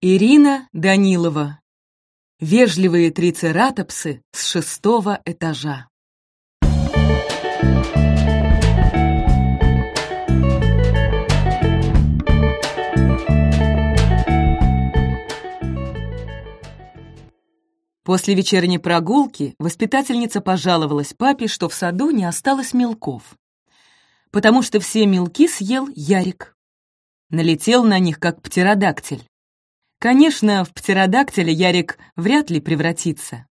Ирина Данилова. Вежливые трицератопсы с шестого этажа. После вечерней прогулки воспитательница пожаловалась папе, что в саду не осталось мелков, потому что все мелки съел Ярик. Налетел на них, как птеродактиль. Конечно, в птеродактиля Ярик вряд ли превратится.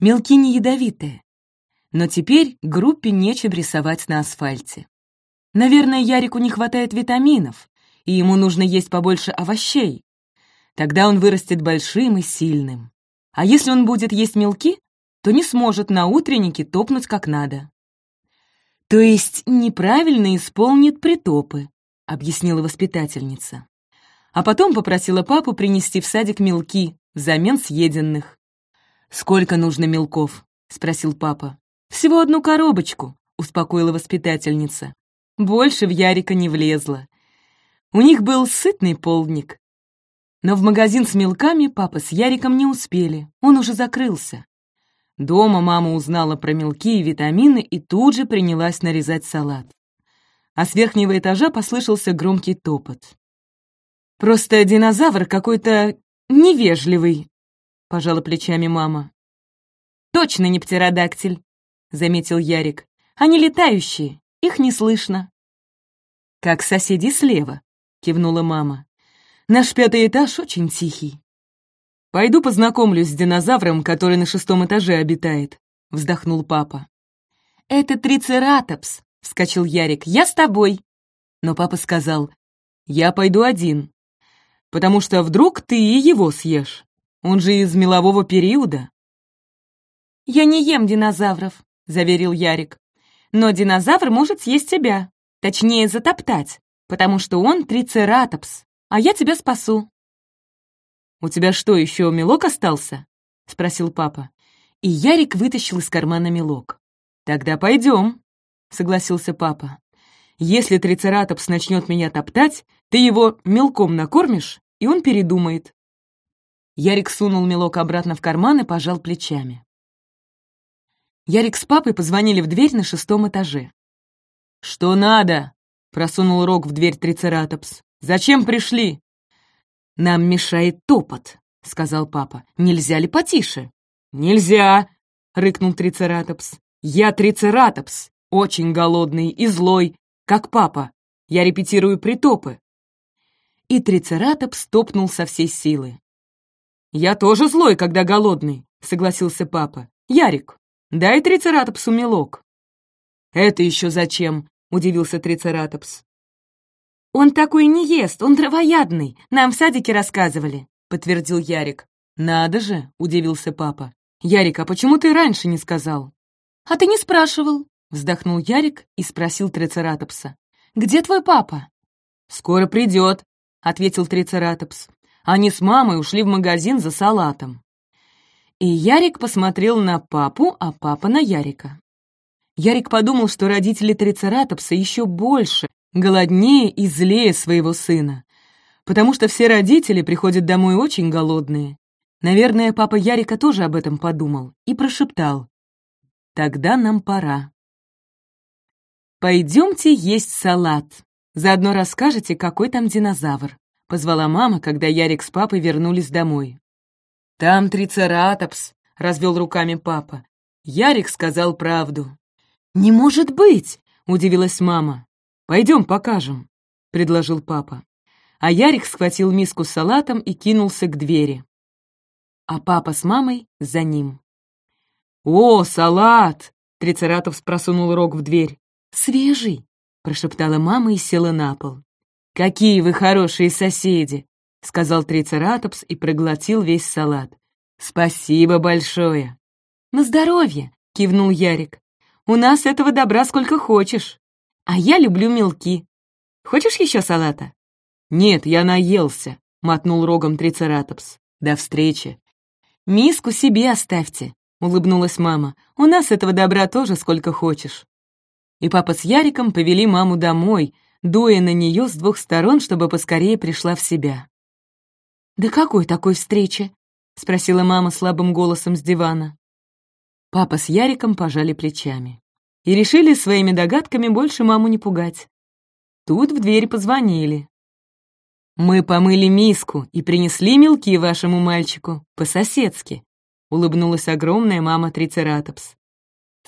Мелки не ядовитые, но теперь группе нечем рисовать на асфальте. Наверное, Ярику не хватает витаминов, и ему нужно есть побольше овощей. Тогда он вырастет большим и сильным. А если он будет есть мелки, то не сможет на утреннике топнуть как надо. То есть неправильно исполнит притопы, объяснила воспитательница а потом попросила папу принести в садик мелки взамен съеденных. «Сколько нужно мелков?» — спросил папа. «Всего одну коробочку», — успокоила воспитательница. Больше в Ярика не влезло. У них был сытный полдник. Но в магазин с мелками папа с Яриком не успели, он уже закрылся. Дома мама узнала про мелки и витамины и тут же принялась нарезать салат. А с верхнего этажа послышался громкий топот. Просто динозавр какой-то невежливый», — пожала плечами мама. «Точно не птеродактиль», — заметил Ярик. «Они летающие, их не слышно». «Как соседи слева», — кивнула мама. «Наш пятый этаж очень тихий». «Пойду познакомлюсь с динозавром, который на шестом этаже обитает», — вздохнул папа. «Это трицератопс», — вскочил Ярик. «Я с тобой». Но папа сказал, «Я пойду один потому что вдруг ты и его съешь. Он же из мелового периода». «Я не ем динозавров», — заверил Ярик. «Но динозавр может съесть тебя, точнее затоптать, потому что он трицератопс, а я тебя спасу». «У тебя что, еще мелок остался?» — спросил папа. И Ярик вытащил из кармана мелок. «Тогда пойдем», — согласился папа. «Если трицератопс начнет меня топтать, ты его мелком накормишь, и он передумает. Ярик сунул мелок обратно в карман и пожал плечами. Ярик с папой позвонили в дверь на шестом этаже. «Что надо?» — просунул рог в дверь трицератопс. «Зачем пришли?» «Нам мешает топот», — сказал папа. «Нельзя ли потише?» «Нельзя!» — рыкнул трицератопс. «Я трицератопс, очень голодный и злой, как папа. Я репетирую притопы и трицератопс топнул со всей силы. «Я тоже злой, когда голодный», — согласился папа. «Ярик, дай трицератопсу мелок». «Это еще зачем?» — удивился трицератопс. «Он такой не ест, он травоядный, нам в садике рассказывали», — подтвердил Ярик. «Надо же!» — удивился папа. «Ярик, а почему ты раньше не сказал?» «А ты не спрашивал», — вздохнул Ярик и спросил трицератопса. «Где твой папа?» «Скоро придет», ответил Трицератопс. Они с мамой ушли в магазин за салатом. И Ярик посмотрел на папу, а папа на Ярика. Ярик подумал, что родители Трицератопса еще больше, голоднее и злее своего сына, потому что все родители приходят домой очень голодные. Наверное, папа Ярика тоже об этом подумал и прошептал. «Тогда нам пора». «Пойдемте есть салат», Заодно расскажете, какой там динозавр», — позвала мама, когда Ярик с папой вернулись домой. «Там трицератопс», — развел руками папа. Ярик сказал правду. «Не может быть!» — удивилась мама. «Пойдем покажем», — предложил папа. А Ярик схватил миску с салатом и кинулся к двери. А папа с мамой за ним. «О, салат!» — Трицератопс просунул рог в дверь. «Свежий!» Прошептала мама и села на пол. «Какие вы хорошие соседи!» — сказал Трицератопс и проглотил весь салат. «Спасибо большое!» «На здоровье!» — кивнул Ярик. «У нас этого добра сколько хочешь. А я люблю мелки. Хочешь еще салата?» «Нет, я наелся», — мотнул рогом Трицератопс. «До встречи!» «Миску себе оставьте», — улыбнулась мама. «У нас этого добра тоже сколько хочешь» и папа с Яриком повели маму домой, дуя на нее с двух сторон, чтобы поскорее пришла в себя. «Да какой такой встречи?» — спросила мама слабым голосом с дивана. Папа с Яриком пожали плечами и решили своими догадками больше маму не пугать. Тут в дверь позвонили. «Мы помыли миску и принесли мелки вашему мальчику, по-соседски», — улыбнулась огромная мама Трицератопс.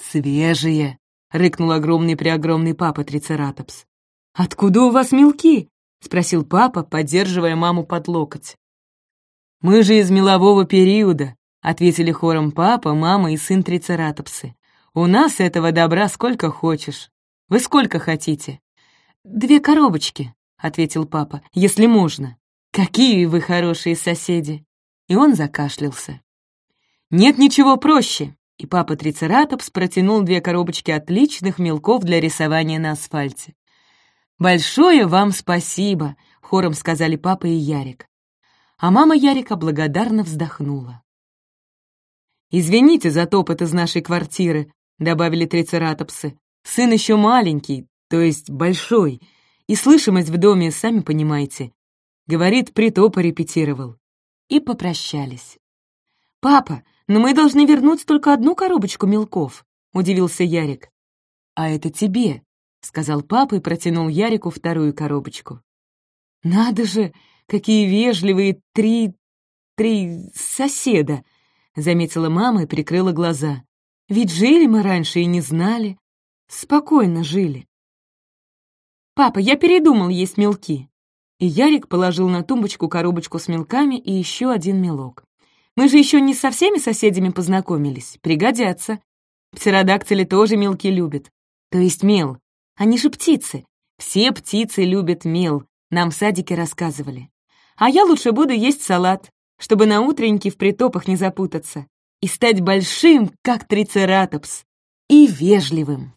«Свежие», — рыкнул огромный-преогромный папа Трицератопс. «Откуда у вас мелки?» — спросил папа, поддерживая маму под локоть. «Мы же из мелового периода», — ответили хором папа, мама и сын Трицератопсы. «У нас этого добра сколько хочешь. Вы сколько хотите?» «Две коробочки», — ответил папа, — «если можно». «Какие вы хорошие соседи!» И он закашлялся. «Нет ничего проще!» И папа Трицератопс протянул две коробочки отличных мелков для рисования на асфальте. «Большое вам спасибо!» — хором сказали папа и Ярик а мама Ярика благодарно вздохнула. «Извините за топот из нашей квартиры», — добавили трицератопсы. «Сын еще маленький, то есть большой, и слышимость в доме, сами понимаете. Говорит, притопа репетировал». И попрощались. «Папа, но мы должны вернуть только одну коробочку мелков», — удивился Ярик. «А это тебе», — сказал папа и протянул Ярику вторую коробочку. «Надо же, какие вежливые три... три соседа!» — заметила мама и прикрыла глаза. «Ведь жили мы раньше и не знали. Спокойно жили». «Папа, я передумал есть мелки». И Ярик положил на тумбочку коробочку с мелками и еще один мелок. «Мы же еще не со всеми соседями познакомились. Пригодятся. Птеродактили тоже мелки любят. То есть мел. Они же птицы. Все птицы любят мел, нам в садике рассказывали а я лучше буду есть салат, чтобы на утреннике в притопах не запутаться и стать большим, как трицератопс, и вежливым.